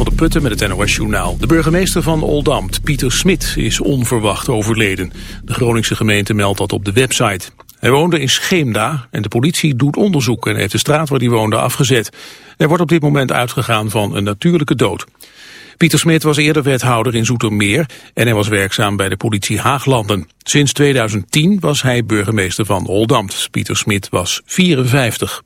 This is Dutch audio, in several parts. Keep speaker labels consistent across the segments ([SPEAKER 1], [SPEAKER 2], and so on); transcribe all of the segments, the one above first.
[SPEAKER 1] Van de Putten met het NOS Journaal. De burgemeester van Oldambt, Pieter Smit, is onverwacht overleden. De Groningse gemeente meldt dat op de website. Hij woonde in Scheemda en de politie doet onderzoek en heeft de straat waar hij woonde afgezet. Er wordt op dit moment uitgegaan van een natuurlijke dood. Pieter Smit was eerder wethouder in Zoetermeer en hij was werkzaam bij de politie Haaglanden. Sinds 2010 was hij burgemeester van Oldambt. Pieter Smit was 54.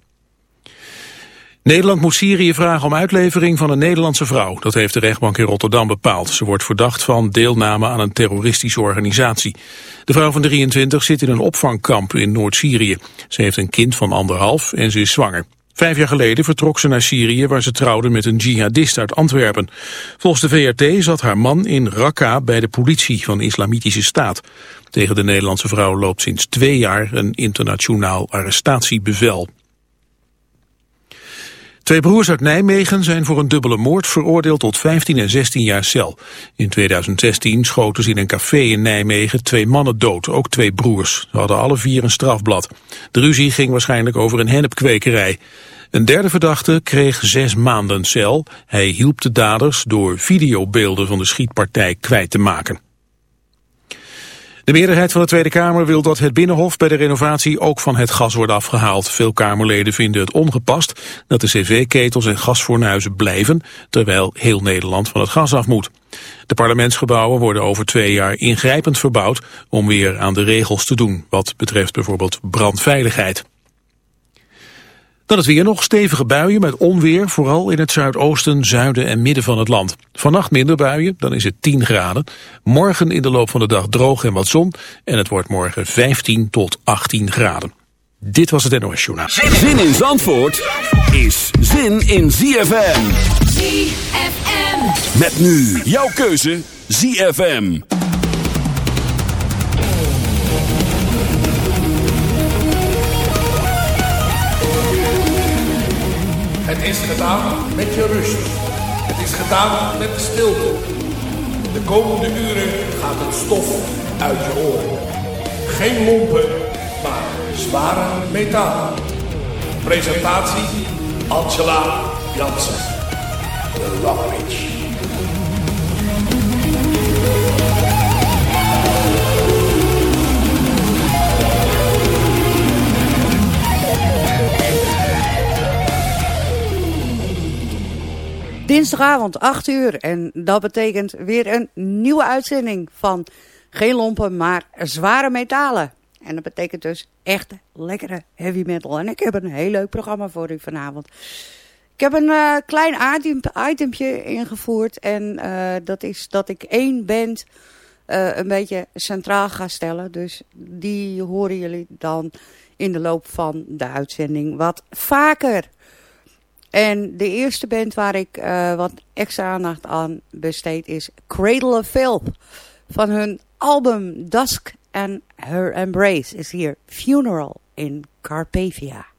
[SPEAKER 1] Nederland moet Syrië vragen om uitlevering van een Nederlandse vrouw. Dat heeft de rechtbank in Rotterdam bepaald. Ze wordt verdacht van deelname aan een terroristische organisatie. De vrouw van 23 zit in een opvangkamp in Noord-Syrië. Ze heeft een kind van anderhalf en ze is zwanger. Vijf jaar geleden vertrok ze naar Syrië waar ze trouwde met een jihadist uit Antwerpen. Volgens de VRT zat haar man in Raqqa bij de politie van de Islamitische Staat. Tegen de Nederlandse vrouw loopt sinds twee jaar een internationaal arrestatiebevel. Twee broers uit Nijmegen zijn voor een dubbele moord veroordeeld tot 15 en 16 jaar cel. In 2016 schoten ze in een café in Nijmegen twee mannen dood, ook twee broers. Ze hadden alle vier een strafblad. De ruzie ging waarschijnlijk over een hennepkwekerij. Een derde verdachte kreeg zes maanden cel. Hij hielp de daders door videobeelden van de schietpartij kwijt te maken. De meerderheid van de Tweede Kamer wil dat het Binnenhof bij de renovatie ook van het gas wordt afgehaald. Veel Kamerleden vinden het ongepast dat de cv-ketels en gasfornuizen blijven, terwijl heel Nederland van het gas af moet. De parlementsgebouwen worden over twee jaar ingrijpend verbouwd om weer aan de regels te doen, wat betreft bijvoorbeeld brandveiligheid. Dan het weer nog stevige buien met onweer, vooral in het zuidoosten, zuiden en midden van het land. Vannacht minder buien, dan is het 10 graden. Morgen in de loop van de dag droog en wat zon. En het wordt morgen 15 tot 18 graden. Dit was het NOS Journaal.
[SPEAKER 2] Zin in Zandvoort is zin in ZFM. ZFM. Met nu jouw keuze ZFM.
[SPEAKER 3] Het is gedaan met je rust. Het is gedaan met stilte. De komende uren gaat het stof uit je oren. Geen lompen, maar zware metaal. Presentatie Angela Jansen. De Rockbridge.
[SPEAKER 4] Dinsdagavond 8 uur en dat betekent weer een nieuwe uitzending van geen lompen, maar zware metalen. En dat betekent dus echt lekkere heavy metal. En ik heb een heel leuk programma voor u vanavond. Ik heb een uh, klein item, ingevoerd en uh, dat is dat ik één band uh, een beetje centraal ga stellen. Dus die horen jullie dan in de loop van de uitzending wat vaker. En de eerste band waar ik uh, wat extra aandacht aan besteed is Cradle of Filth. Van hun album Dusk and Her Embrace is hier Funeral in Carpathia.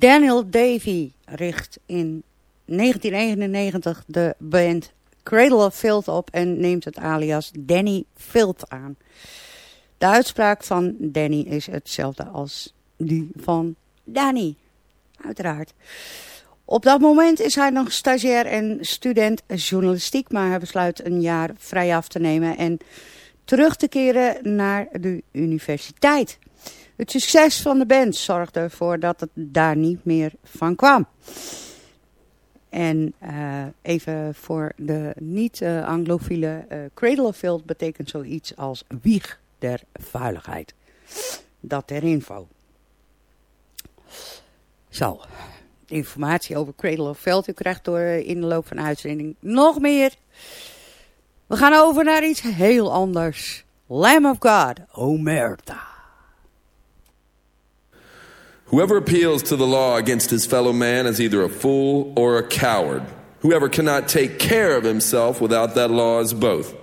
[SPEAKER 4] Daniel Davy richt in 1991 de band Cradle of Filth op en neemt het alias Danny Filth aan. De uitspraak van Danny is hetzelfde als die van Danny, uiteraard. Op dat moment is hij nog stagiair en student journalistiek, maar hij besluit een jaar vrij af te nemen en terug te keren naar de universiteit. Het succes van de band zorgde ervoor dat het daar niet meer van kwam. En uh, even voor de niet-anglofiele uh, Cradle of Filth betekent zoiets als wieg der vuiligheid. Dat ter info. Zo, informatie over Cradle of Filth. U krijgt door in de loop van de uitzending nog meer. We gaan over naar iets heel anders. Lamb of God, Omerta.
[SPEAKER 5] Whoever appeals to the law against his fellow man is either a fool or a coward. Whoever cannot take care of himself without that law is both.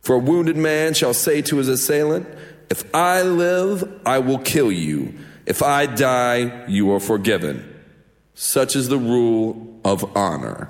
[SPEAKER 5] For a wounded man shall say to his assailant, If I live, I will kill you. If I die, you are forgiven. Such is the rule of honor.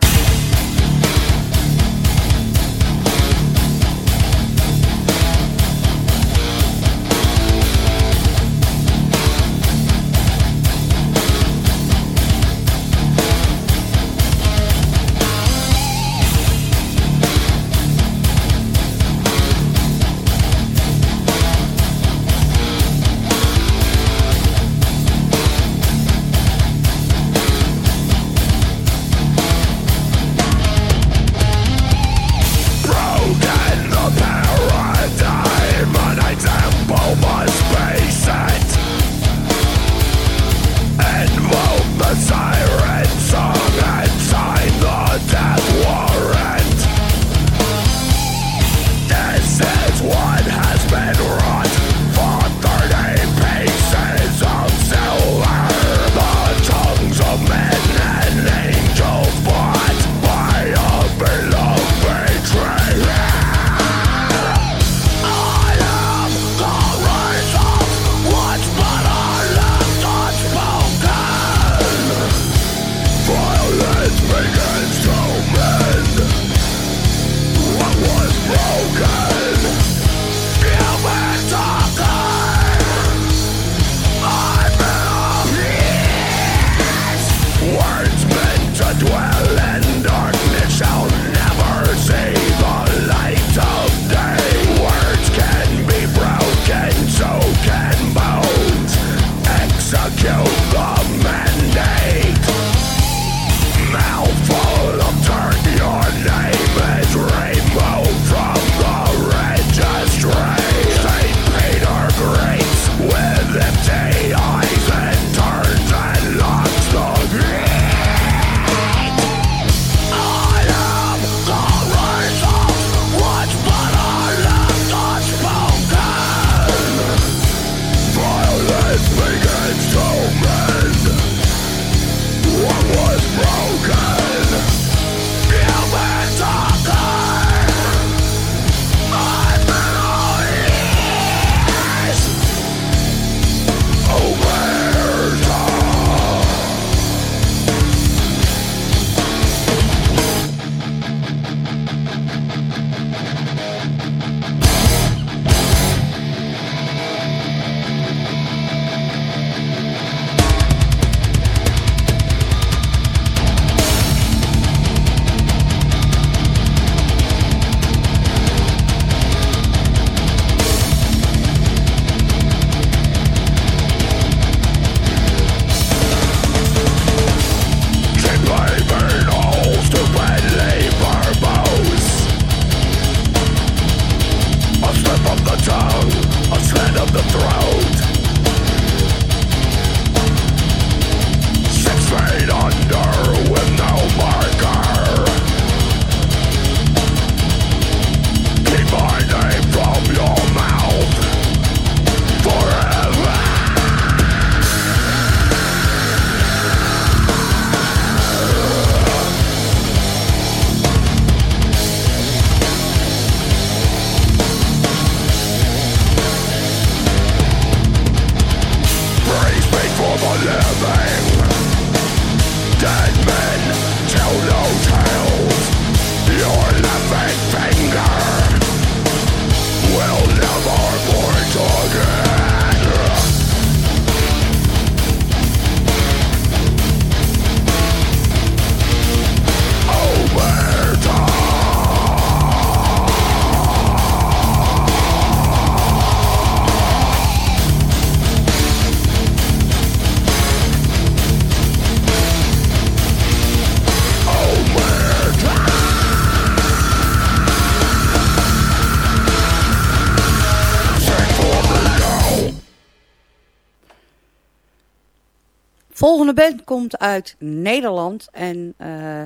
[SPEAKER 6] Volgende band komt uit Nederland en uh,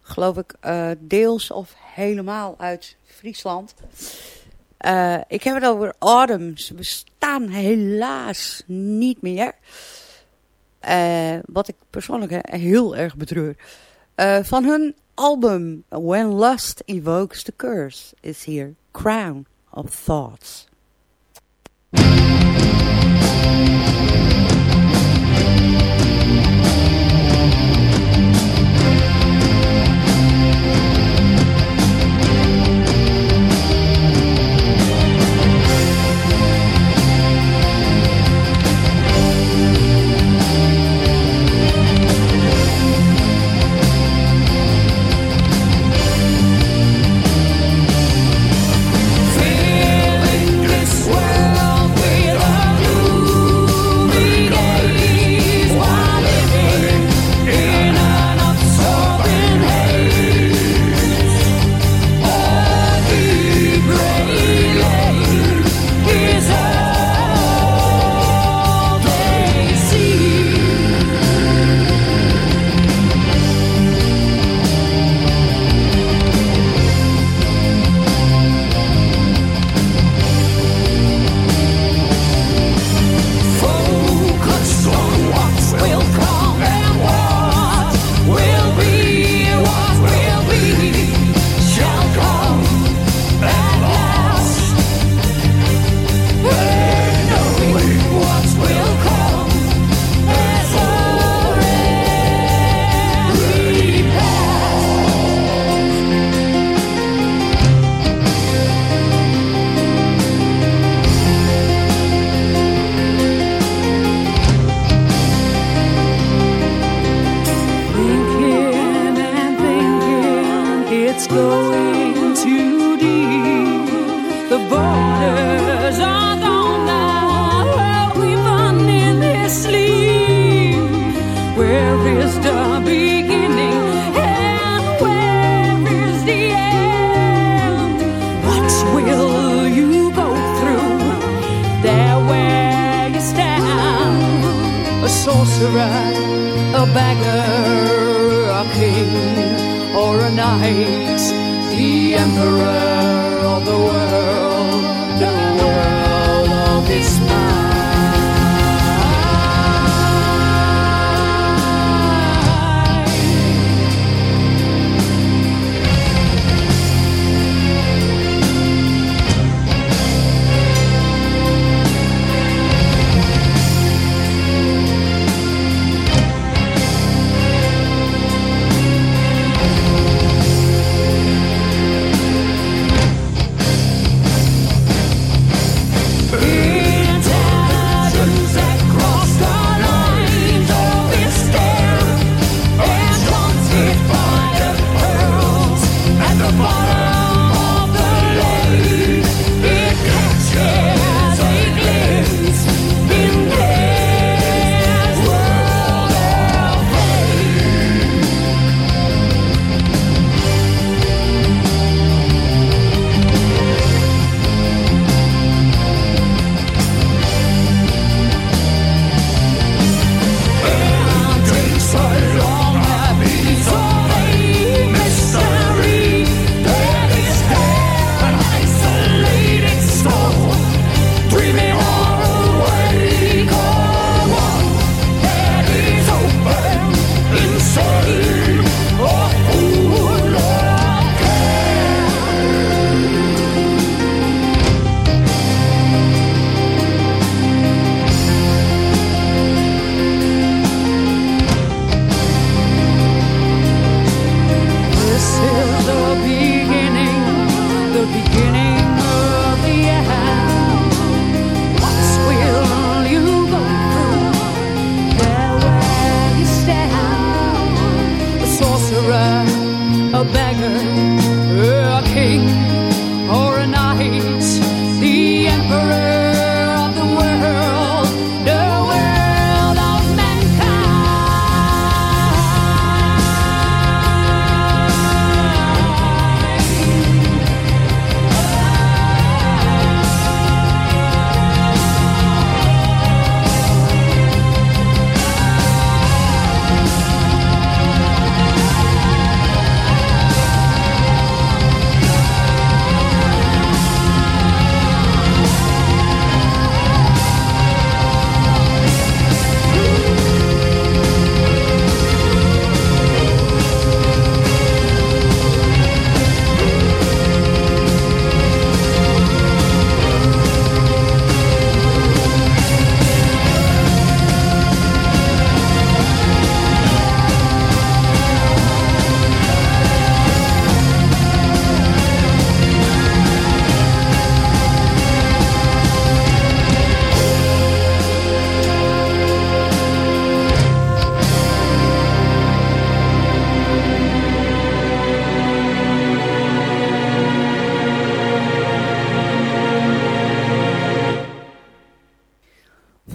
[SPEAKER 6] geloof ik uh, deels of helemaal uit Friesland. Uh, ik heb het over Autumn. Ze bestaan helaas niet meer. wat ik persoonlijk heel erg betreur. van hun album When Lust Evokes the Curse is hier Crown of Thoughts.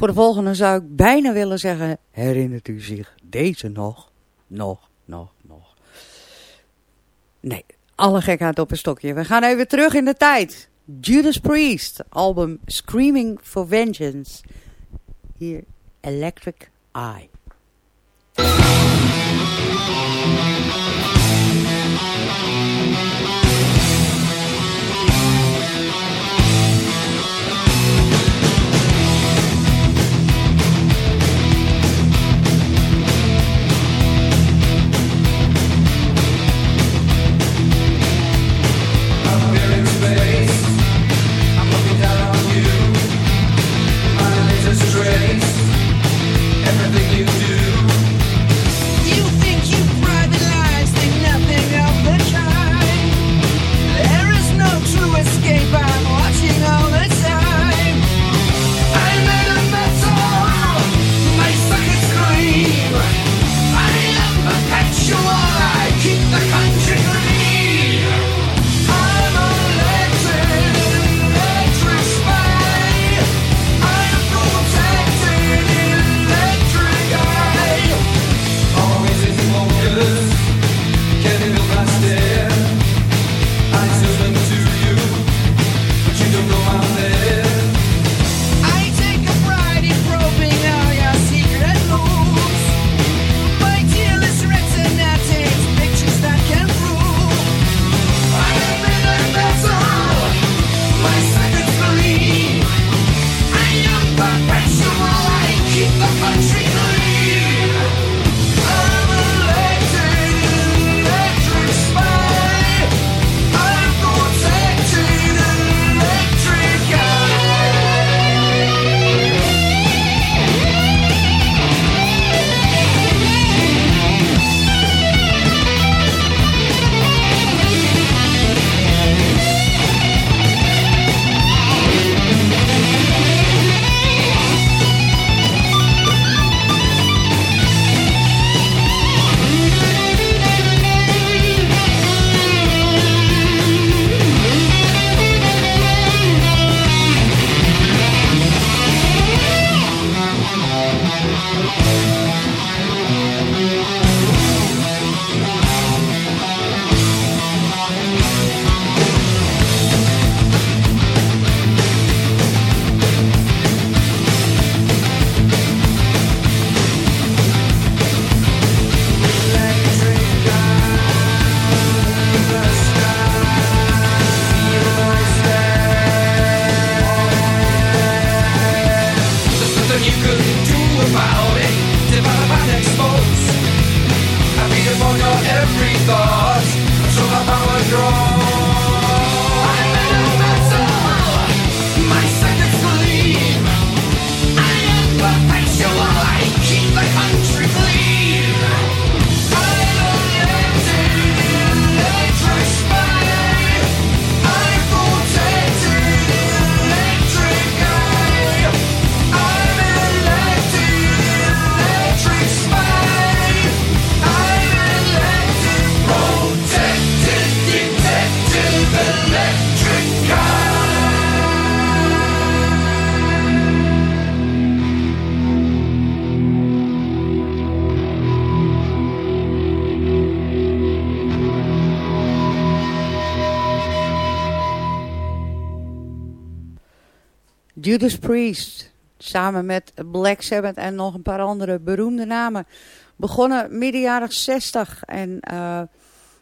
[SPEAKER 7] De volgende zou ik bijna willen zeggen, herinnert u zich deze nog? Nog, nog, nog. Nee, alle gekheid op een stokje. We gaan even terug in de tijd. Judas Priest, album Screaming for Vengeance. Hier, Electric Eye. Judas Priest, samen met Black Sabbath en nog een paar andere beroemde namen, begonnen midden jaren 60. En uh,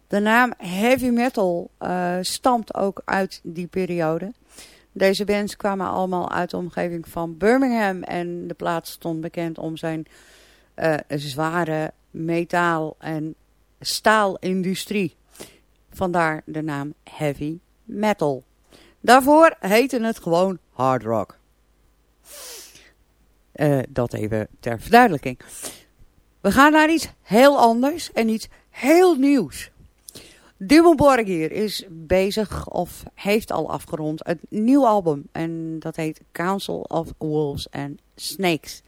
[SPEAKER 7] de naam heavy metal uh, stamt ook uit die periode. Deze bands kwamen allemaal uit de omgeving van Birmingham en de plaats stond bekend om zijn uh, zware metaal- en staalindustrie. Vandaar de naam heavy metal. Daarvoor heette het gewoon hard rock. Uh, dat even ter verduidelijking. We gaan naar iets heel anders en iets heel nieuws. Dimmelborg hier is bezig of heeft al afgerond een nieuw album. En dat heet Council of Wolves and Snakes.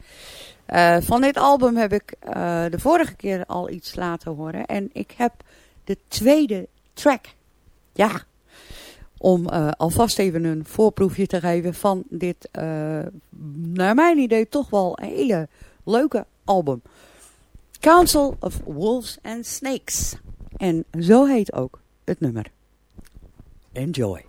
[SPEAKER 7] Uh, van dit album heb ik uh, de vorige keer al iets laten horen. En ik heb de tweede track. Ja,
[SPEAKER 4] om uh, alvast even een voorproefje te geven van dit, uh, naar mijn idee, toch wel een hele leuke album. Council of Wolves and Snakes. En zo heet ook het nummer. Enjoy.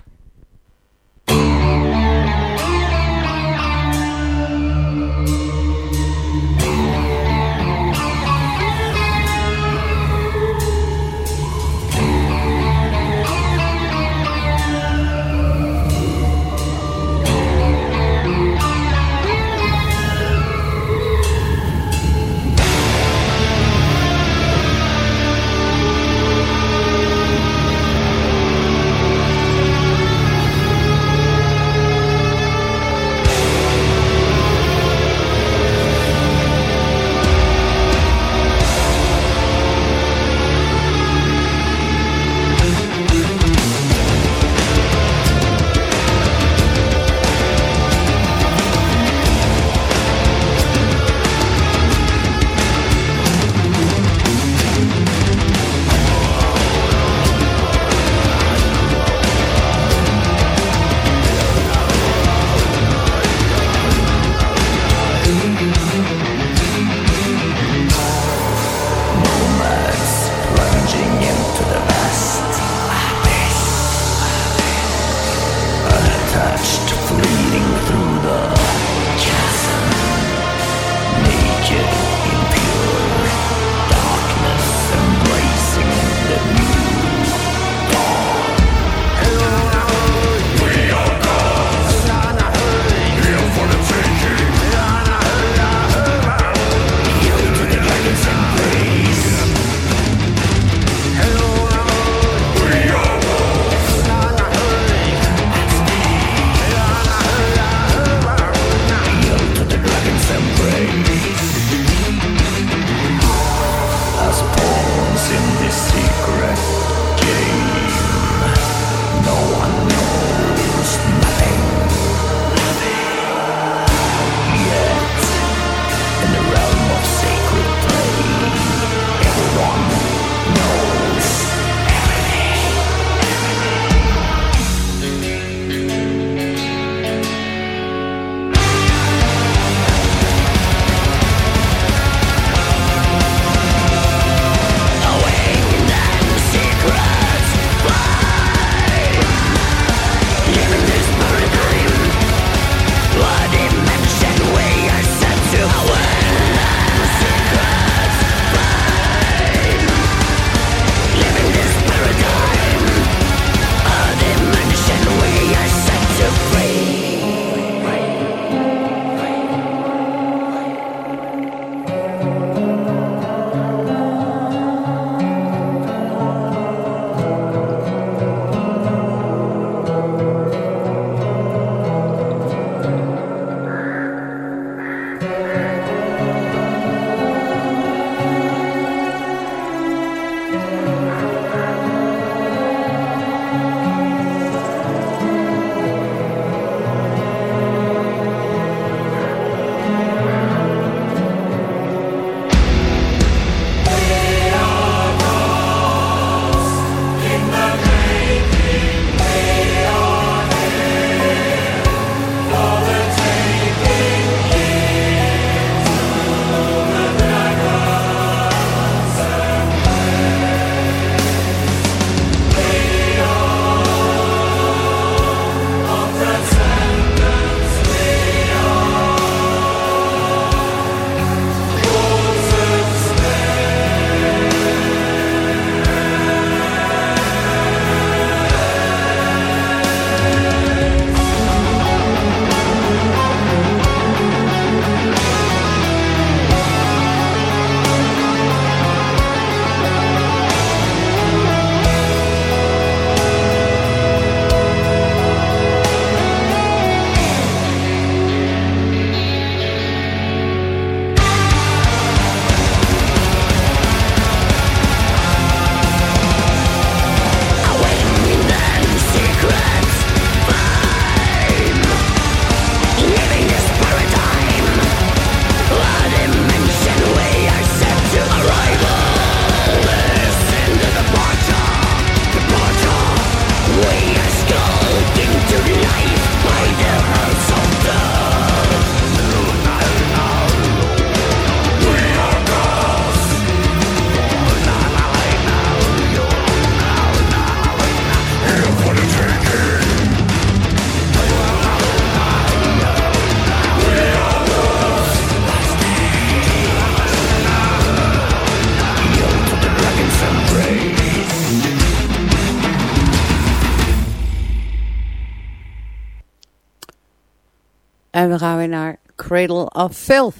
[SPEAKER 4] En we gaan weer naar Cradle of Filth.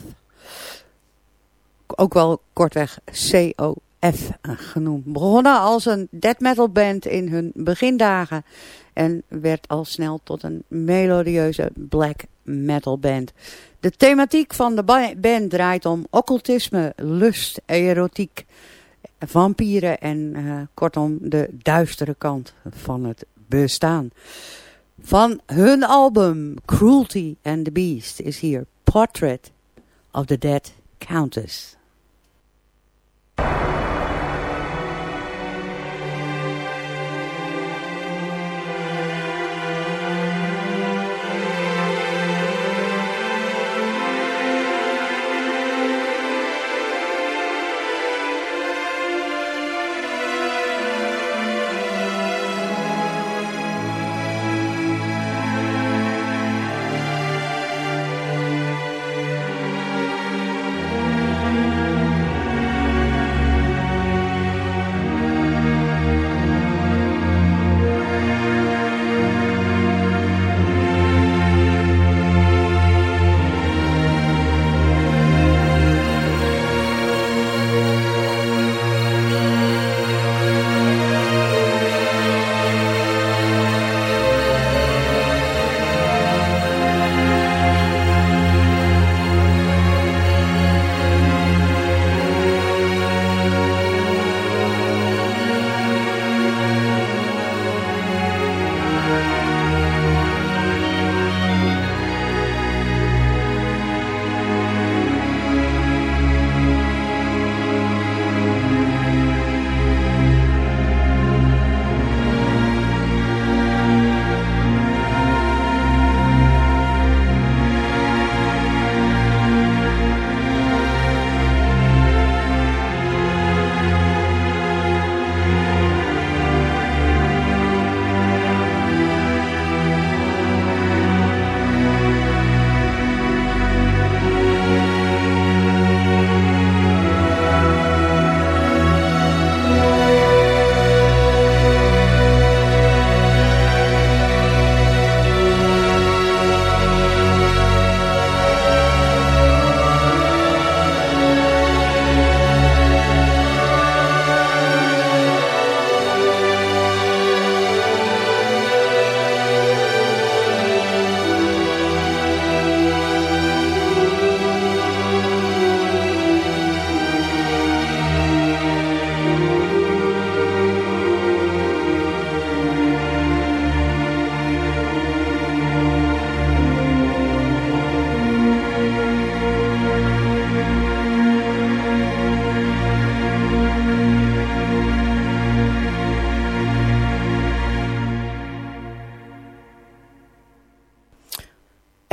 [SPEAKER 4] Ook wel kortweg COF genoemd. Begonnen als een death metal band in hun begindagen. En werd al snel tot een melodieuze black metal band. De thematiek van de band draait om occultisme, lust, erotiek, vampieren en uh, kortom de duistere kant van het bestaan. Van hun album Cruelty and the Beast is hier Portrait of the Dead Countess.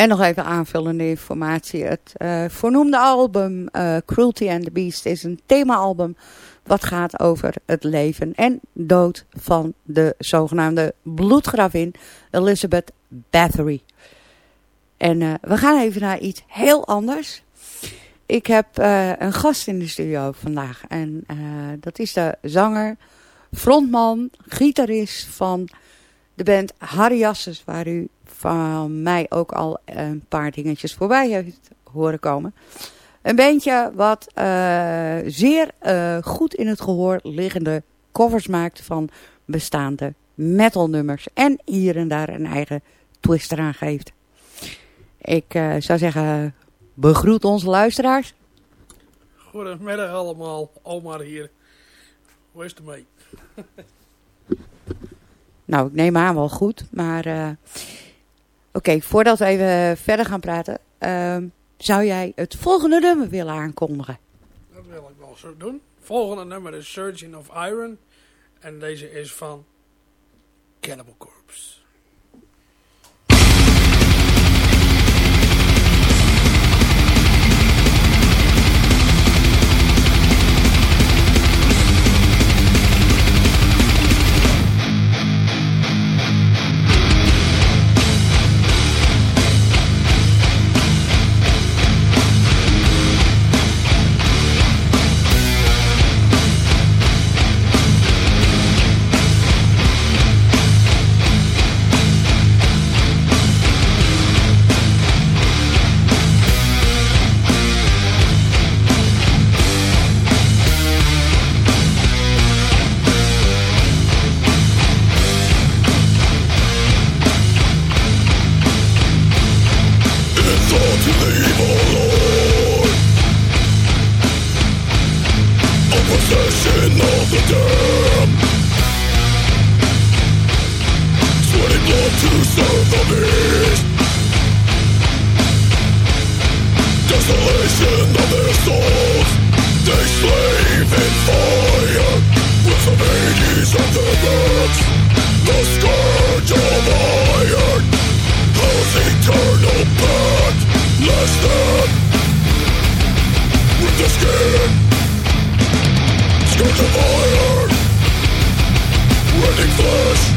[SPEAKER 4] En nog even aanvullende informatie. Het uh, voornoemde album uh, Cruelty and the Beast is een themaalbum wat gaat over het leven en dood van de zogenaamde bloedgravin Elizabeth Bathory. En uh, we gaan even naar iets heel anders. Ik heb een gast in de studio vandaag en dat is de zanger, frontman, gitarist van de band Harry Jasses, waar u van mij ook al een paar dingetjes voorbij heeft horen komen. Een bandje wat uh, zeer uh, goed in het gehoor liggende covers maakt van bestaande metalnummers. En hier en daar een eigen twist eraan geeft. Ik uh, zou zeggen, begroet onze luisteraars.
[SPEAKER 8] Goedemiddag allemaal, Omar hier. Hoe is het mee?
[SPEAKER 4] nou, ik neem aan wel goed, maar... Oké, voordat we even verder gaan praten, uh, zou jij het volgende nummer willen aankondigen?
[SPEAKER 8] Dat wil ik wel zo doen. Volgende nummer is Surgeon of Iron. En deze is van Cannibal Corpse.
[SPEAKER 9] Desolation of their souls. They slave in fire With the of The scourge of iron Hell's eternal Less than With the skin. Of iron Rending flesh.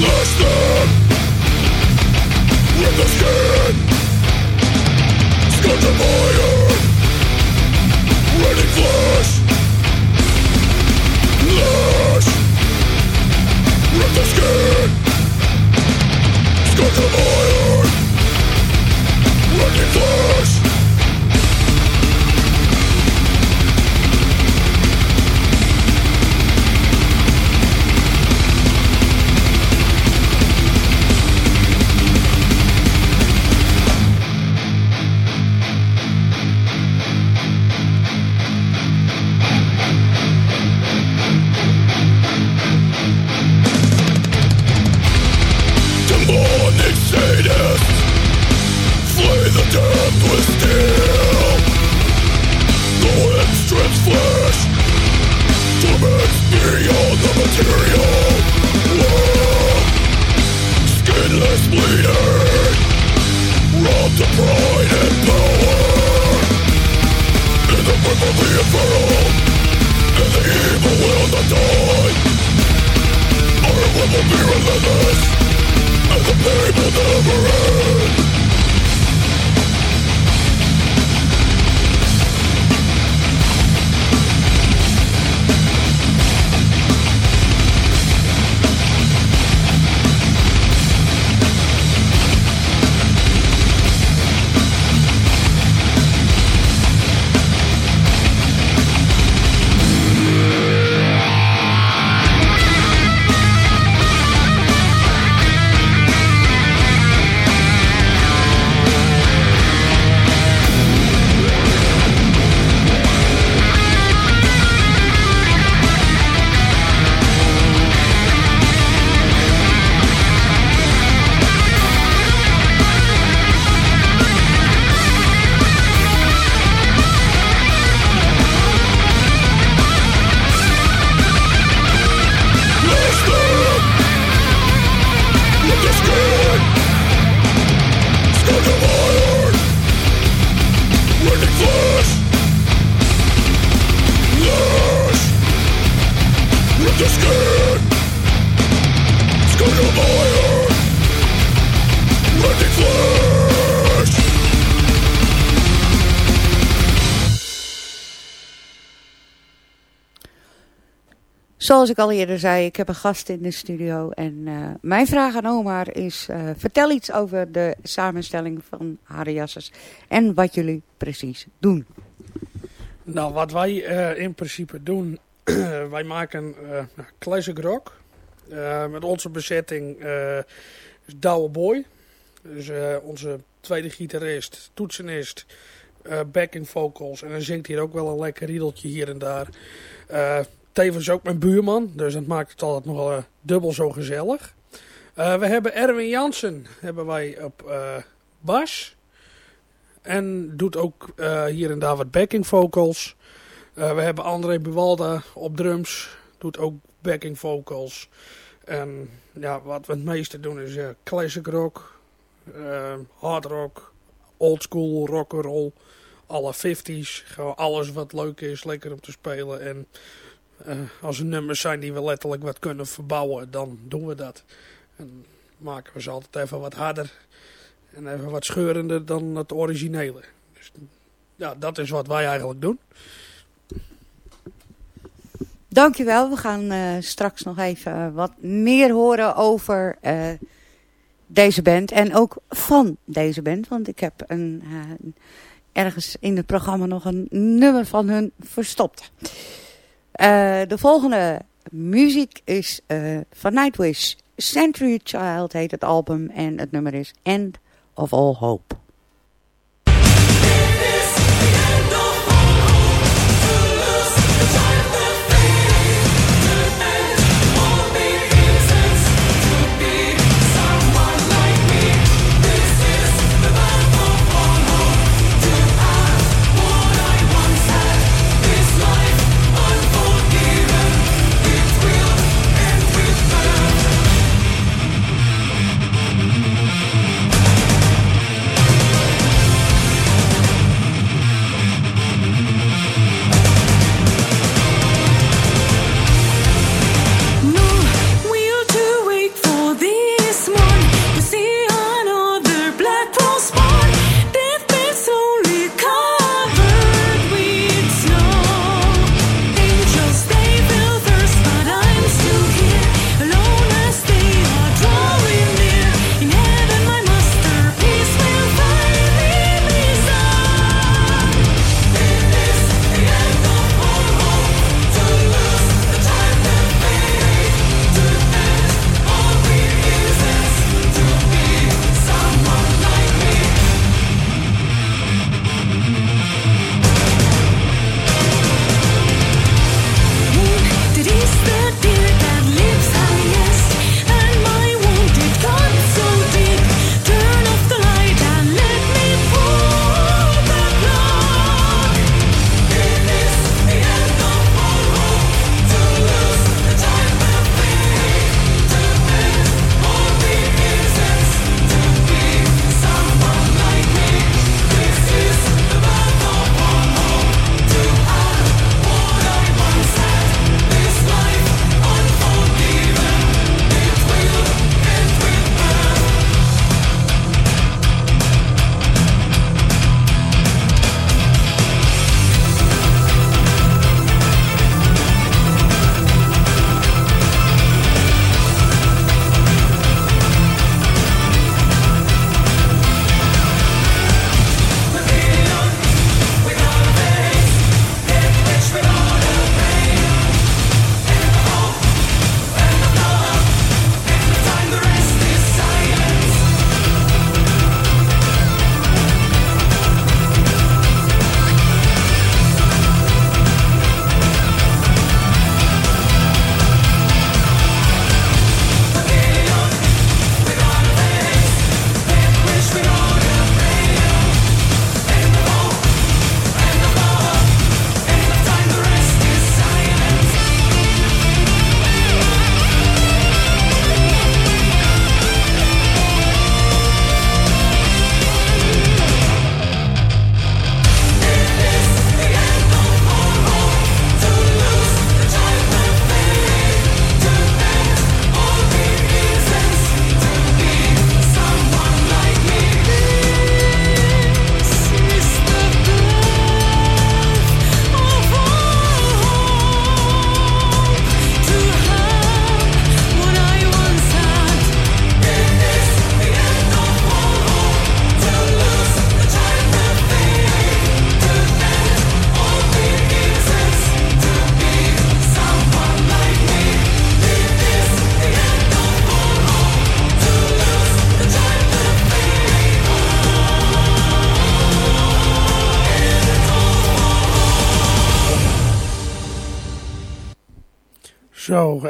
[SPEAKER 9] Lash them. With the skin. Of iron. Ready flesh Lash the skin. Iron. Flesh
[SPEAKER 4] Zoals ik al eerder zei, ik heb een gast in de studio. En uh, mijn vraag aan Omar is, uh, vertel iets over de samenstelling van Hariasses. En wat jullie precies doen.
[SPEAKER 8] Nou, wat wij uh, in principe doen, wij maken classic rock. met onze bezetting is Douwe Boy. Dus onze tweede gitarist, toetsenist, backing vocals. En dan zingt hier ook wel een lekker riedeltje hier en daar tevens ook mijn buurman. Dus dat maakt het altijd nog wel uh, dubbel zo gezellig. Uh, we hebben Erwin Jansen hebben wij op uh, bas. En doet ook hier en daar wat backing vocals. we hebben André Buwalda op drums. Doet ook backing vocals. En ja, wat we het meeste doen is classic rock, hard rock, old school rock and roll. Alle 50s. Gewoon alles wat leuk is, lekker om te spelen. En uh, als er nummers zijn die we letterlijk wat kunnen verbouwen, dan doen we dat. En maken we ze altijd even wat harder en even wat scheurender dan het originele. Dus ja, dat is wat wij eigenlijk doen.
[SPEAKER 6] Dankjewel. We gaan uh, straks nog even wat meer horen over uh, deze band. En ook van deze band. Want ik heb een, ergens in het programma nog een nummer van hun verstopt. De volgende muziek is van Nightwish. Century Child heet het album. En het nummer is End of All Hope.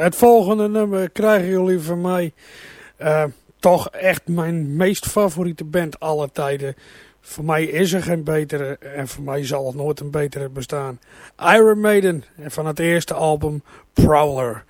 [SPEAKER 8] Het volgende nummer krijgen jullie van mij uh, toch echt mijn meest favoriete band aller tijden. Voor mij is er geen betere en voor mij zal het nooit een betere bestaan. Iron Maiden en van het eerste album Prowler.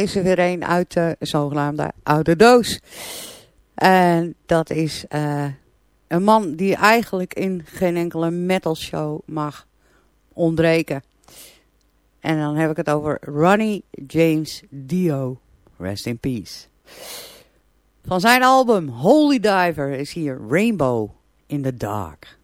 [SPEAKER 10] De volgende is er weer een uit de zogenaamde oude doos. En dat is uh, een man die eigenlijk in geen enkele metal show mag ontbreken. En dan heb ik het over Ronnie James Dio. Rest in peace. Van zijn album Holy Diver is hier Rainbow in the Dark.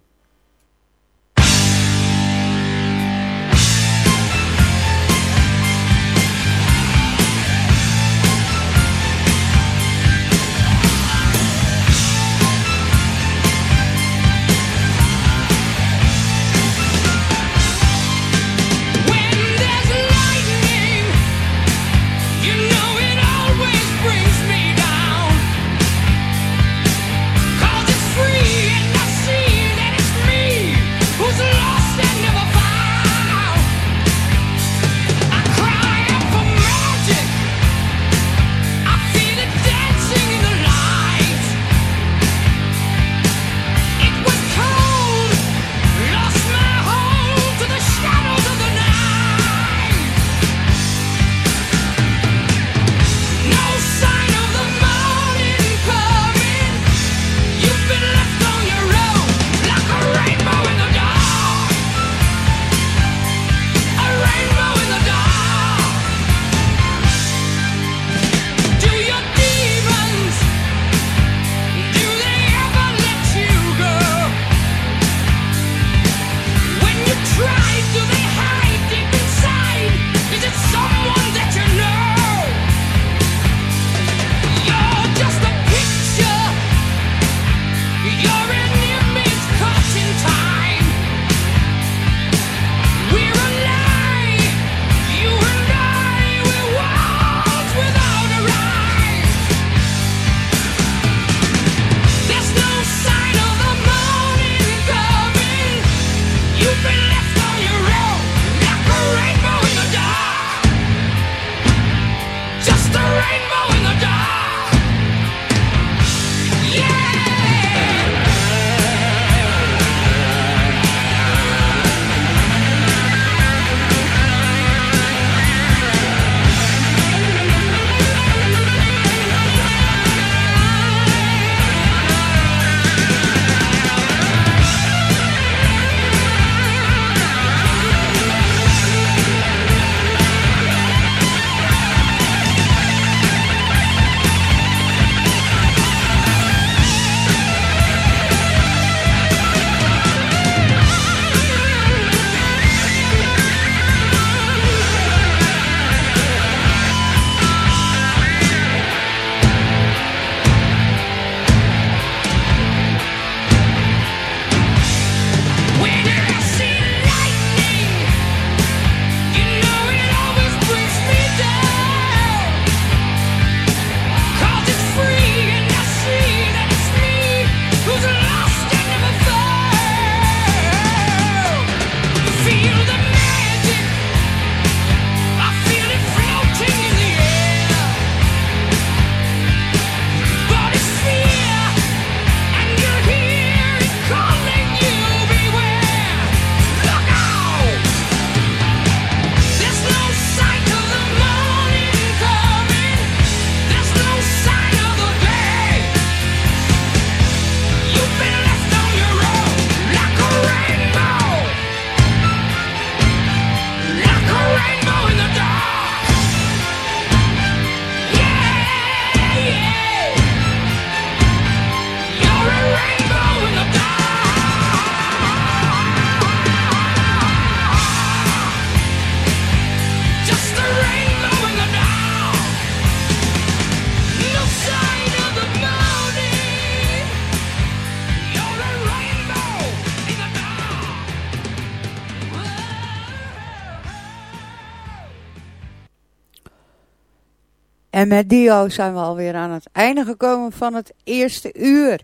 [SPEAKER 10] En met Dio zijn we alweer aan het einde gekomen van het eerste uur.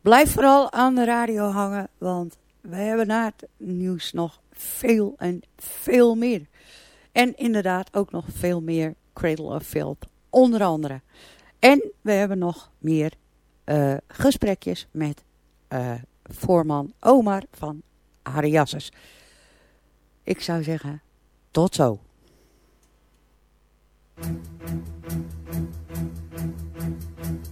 [SPEAKER 10] Blijf vooral aan de radio hangen, want we hebben na het nieuws nog veel en veel meer. En inderdaad ook nog veel meer Cradle of Filth, onder andere. En we hebben nog meer uh, gesprekjes met uh, voorman Omar van Ariasses. Ik zou zeggen, tot zo.
[SPEAKER 2] thank you